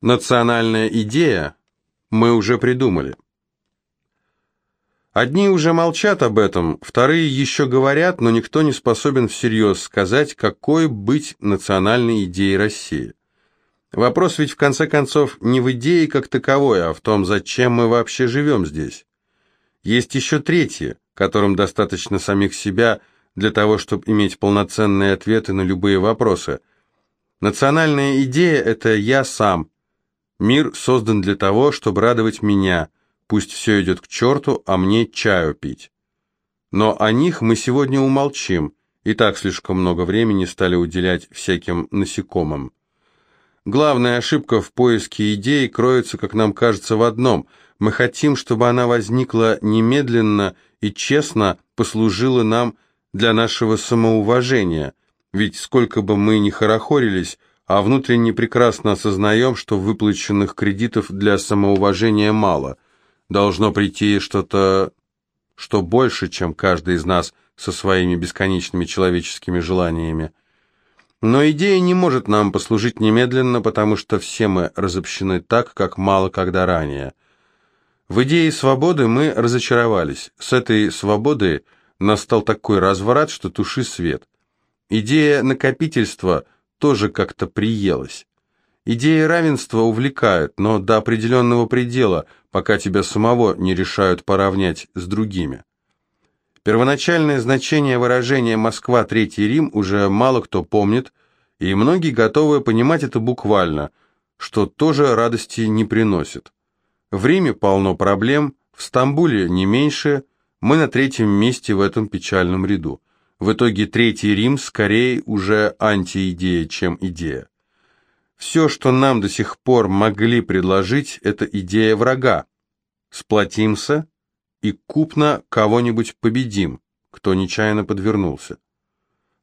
Национальная идея мы уже придумали. Одни уже молчат об этом, вторые еще говорят, но никто не способен всерьез сказать, какой быть национальной идеей России. Вопрос ведь в конце концов не в идее как таковой, а в том, зачем мы вообще живем здесь. Есть еще третьи, которым достаточно самих себя для того, чтобы иметь полноценные ответы на любые вопросы. Национальная идея – это я сам, Мир создан для того, чтобы радовать меня. Пусть все идет к черту, а мне чаю пить. Но о них мы сегодня умолчим. И так слишком много времени стали уделять всяким насекомым. Главная ошибка в поиске идеи кроется, как нам кажется, в одном. Мы хотим, чтобы она возникла немедленно и честно послужила нам для нашего самоуважения. Ведь сколько бы мы ни хорохорились, а внутренне прекрасно осознаем, что выплаченных кредитов для самоуважения мало. Должно прийти что-то, что больше, чем каждый из нас со своими бесконечными человеческими желаниями. Но идея не может нам послужить немедленно, потому что все мы разобщены так, как мало когда ранее. В идее свободы мы разочаровались. С этой свободы настал такой разворот, что туши свет. Идея накопительства – тоже как-то приелось. Идея равенства увлекает, но до определенного предела, пока тебя самого не решают поравнять с другими. Первоначальное значение выражения «Москва, Третий Рим» уже мало кто помнит, и многие готовы понимать это буквально, что тоже радости не приносит. В Риме полно проблем, в Стамбуле не меньше, мы на третьем месте в этом печальном ряду. В итоге Третий Рим скорее уже антиидея, чем идея. Все, что нам до сих пор могли предложить, это идея врага. Сплотимся и купно кого-нибудь победим, кто нечаянно подвернулся.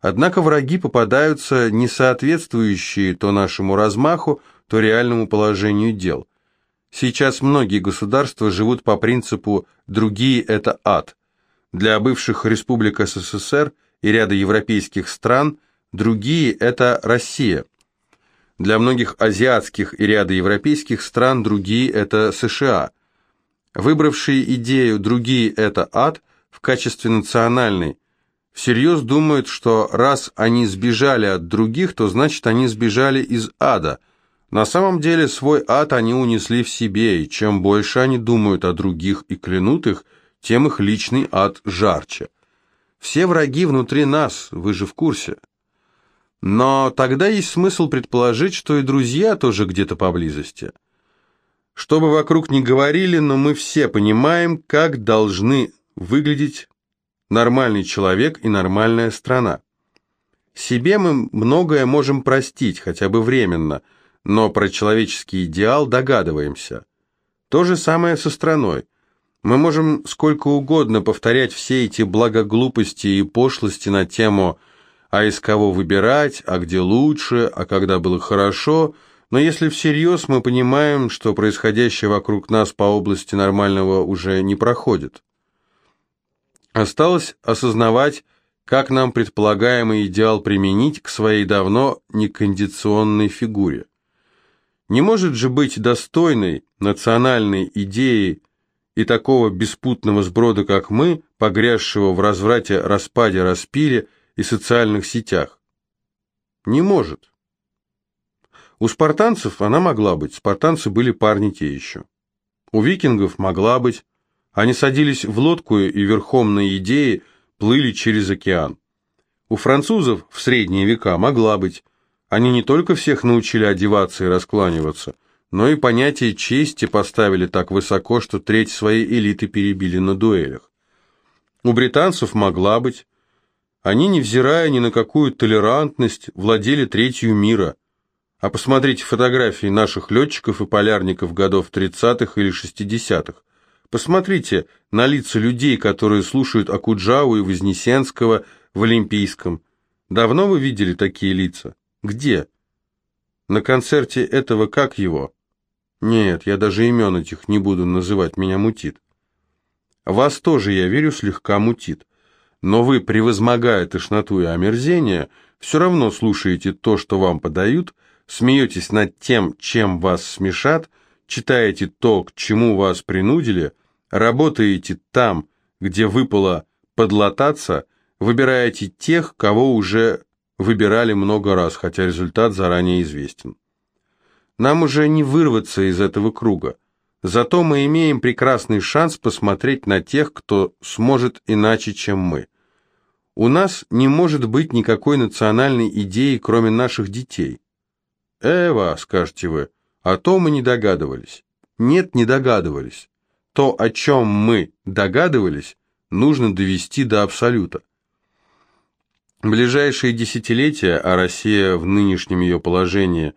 Однако враги попадаются не соответствующие то нашему размаху, то реальному положению дел. Сейчас многие государства живут по принципу «другие – это ад». Для бывших республик СССР – и ряда европейских стран, другие – это Россия. Для многих азиатских и ряда европейских стран другие – это США. Выбравшие идею «другие – это ад» в качестве национальной, всерьез думают, что раз они сбежали от других, то значит они сбежали из ада. На самом деле свой ад они унесли в себе, и чем больше они думают о других и клянут их, тем их личный ад жарче. Все враги внутри нас, вы же в курсе. Но тогда есть смысл предположить, что и друзья тоже где-то поблизости. Что бы вокруг ни говорили, но мы все понимаем, как должны выглядеть нормальный человек и нормальная страна. Себе мы многое можем простить, хотя бы временно, но про человеческий идеал догадываемся. То же самое со страной. Мы можем сколько угодно повторять все эти благоглупости и пошлости на тему «а из кого выбирать», «а где лучше», «а когда было хорошо», но если всерьез мы понимаем, что происходящее вокруг нас по области нормального уже не проходит. Осталось осознавать, как нам предполагаемый идеал применить к своей давно некондиционной фигуре. Не может же быть достойной национальной идеей и такого беспутного сброда, как мы, погрязшего в разврате, распаде, распиле и социальных сетях? Не может. У спартанцев она могла быть, спартанцы были парни те еще. У викингов могла быть, они садились в лодку и верхом на идее плыли через океан. У французов в средние века могла быть, они не только всех научили одеваться и раскланиваться – но и понятие чести поставили так высоко, что треть своей элиты перебили на дуэлях. У британцев могла быть. Они, невзирая ни на какую толерантность, владели третью мира. А посмотрите фотографии наших летчиков и полярников годов 30-х или 60-х. Посмотрите на лица людей, которые слушают Акуджаву и Вознесенского в Олимпийском. Давно вы видели такие лица? Где? На концерте этого как его? Нет, я даже имен этих не буду называть, меня мутит. Вас тоже, я верю, слегка мутит. Но вы, превозмогая тошноту и омерзение, все равно слушаете то, что вам подают, смеетесь над тем, чем вас смешат, читаете то, к чему вас принудили, работаете там, где выпало подлататься, выбираете тех, кого уже выбирали много раз, хотя результат заранее известен. Нам уже не вырваться из этого круга. Зато мы имеем прекрасный шанс посмотреть на тех, кто сможет иначе, чем мы. У нас не может быть никакой национальной идеи, кроме наших детей. Эва, скажете вы, а то мы не догадывались. Нет, не догадывались. То, о чем мы догадывались, нужно довести до абсолюта. Ближайшие десятилетия, а Россия в нынешнем ее положении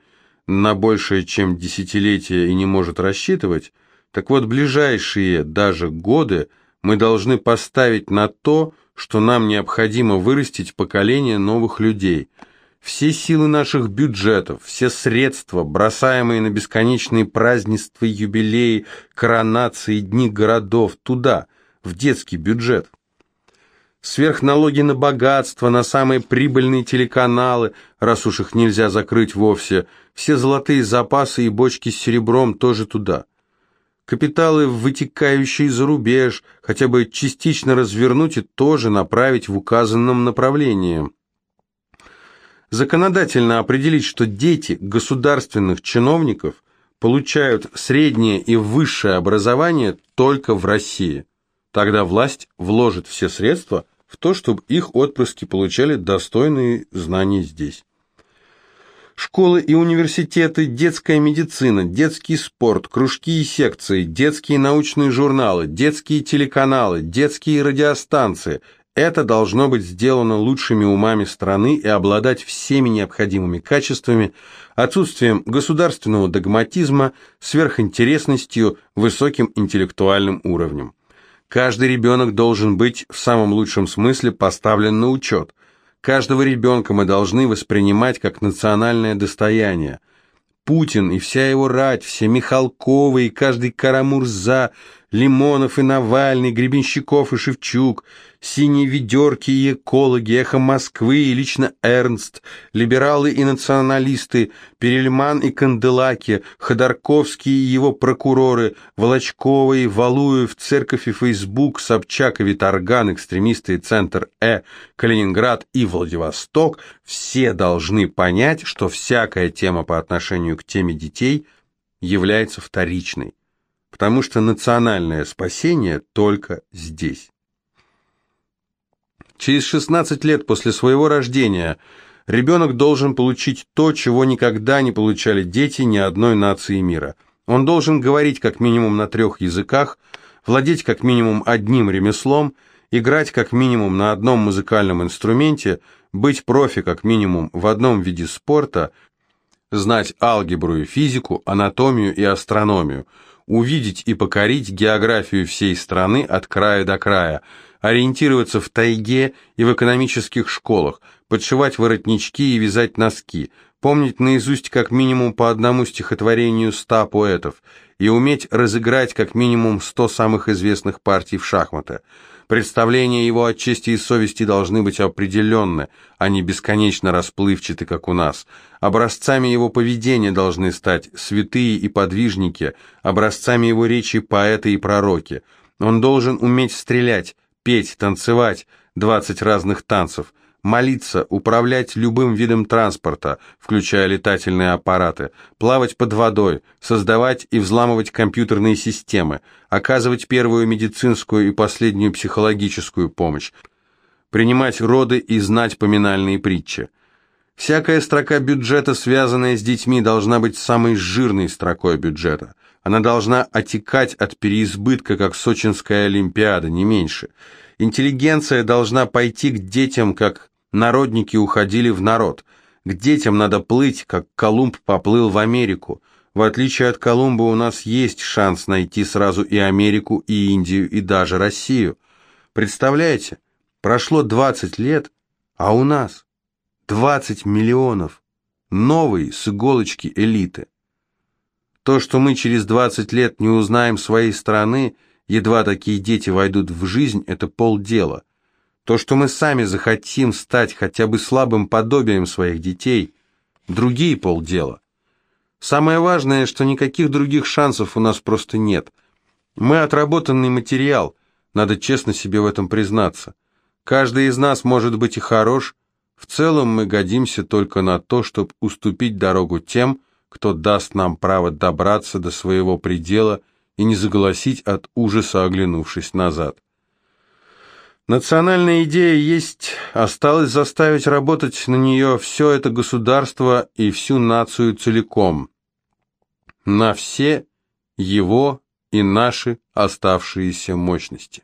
на большее, чем десятилетие и не может рассчитывать, так вот, ближайшие даже годы мы должны поставить на то, что нам необходимо вырастить поколение новых людей. Все силы наших бюджетов, все средства, бросаемые на бесконечные празднества, юбилеи, коронации, дни городов, туда, в детский бюджет сверхналоги на богатство, на самые прибыльные телеканалы, раз уж их нельзя закрыть вовсе, все золотые запасы и бочки с серебром тоже туда. Капиталы, вытекающие за рубеж, хотя бы частично развернуть и тоже направить в указанном направлении. Законодательно определить, что дети государственных чиновников получают среднее и высшее образование только в России. Тогда власть вложит все средства в то, чтобы их отпрыски получали достойные знания здесь. Школы и университеты, детская медицина, детский спорт, кружки и секции, детские научные журналы, детские телеканалы, детские радиостанции – это должно быть сделано лучшими умами страны и обладать всеми необходимыми качествами, отсутствием государственного догматизма, сверхинтересностью, высоким интеллектуальным уровнем. Каждый ребенок должен быть в самом лучшем смысле поставлен на учет. Каждого ребенка мы должны воспринимать как национальное достояние. Путин и вся его рать, все Михалковы и каждый Карамурза – Лимонов и Навальный, Гребенщиков и Шевчук, синие ведерки и экологи, эхо Москвы и лично Эрнст, либералы и националисты, Перельман и Канделаки, Ходорковский и его прокуроры, Волочкова и Валуев, Церковь и Фейсбук, Собчак и Виторган, экстремисты и Центр Э, Калининград и Владивосток – все должны понять, что всякая тема по отношению к теме детей является вторичной потому что национальное спасение только здесь. Через 16 лет после своего рождения ребенок должен получить то, чего никогда не получали дети ни одной нации мира. Он должен говорить как минимум на трех языках, владеть как минимум одним ремеслом, играть как минимум на одном музыкальном инструменте, быть профи как минимум в одном виде спорта, знать алгебру и физику, анатомию и астрономию – увидеть и покорить географию всей страны от края до края, ориентироваться в тайге и в экономических школах, подшивать воротнички и вязать носки, помнить наизусть как минимум по одному стихотворению ста поэтов и уметь разыграть как минимум сто самых известных партий в шахматы – Представления его о чести и совести должны быть определенны, а не бесконечно расплывчаты, как у нас. Образцами его поведения должны стать святые и подвижники, образцами его речи поэты и пророки. Он должен уметь стрелять, петь, танцевать, двадцать разных танцев – молиться, управлять любым видом транспорта, включая летательные аппараты, плавать под водой, создавать и взламывать компьютерные системы, оказывать первую медицинскую и последнюю психологическую помощь, принимать роды и знать поминальные притчи. Всякая строка бюджета, связанная с детьми, должна быть самой жирной строкой бюджета. Она должна отекать от переизбытка, как Сочинская Олимпиада, не меньше. Интеллигенция должна пойти к детям, как Народники уходили в народ. К детям надо плыть, как Колумб поплыл в Америку. В отличие от Колумба у нас есть шанс найти сразу и Америку, и Индию, и даже Россию. Представляете, прошло 20 лет, а у нас 20 миллионов новой с иголочки элиты. То, что мы через 20 лет не узнаем своей страны, едва такие дети войдут в жизнь, это полдела. То, что мы сами захотим стать хотя бы слабым подобием своих детей, другие полдела. Самое важное, что никаких других шансов у нас просто нет. Мы отработанный материал, надо честно себе в этом признаться. Каждый из нас может быть и хорош, в целом мы годимся только на то, чтобы уступить дорогу тем, кто даст нам право добраться до своего предела и не заголосить от ужаса, оглянувшись назад. Национальная идея есть, осталось заставить работать на нее все это государство и всю нацию целиком, на все его и наши оставшиеся мощности.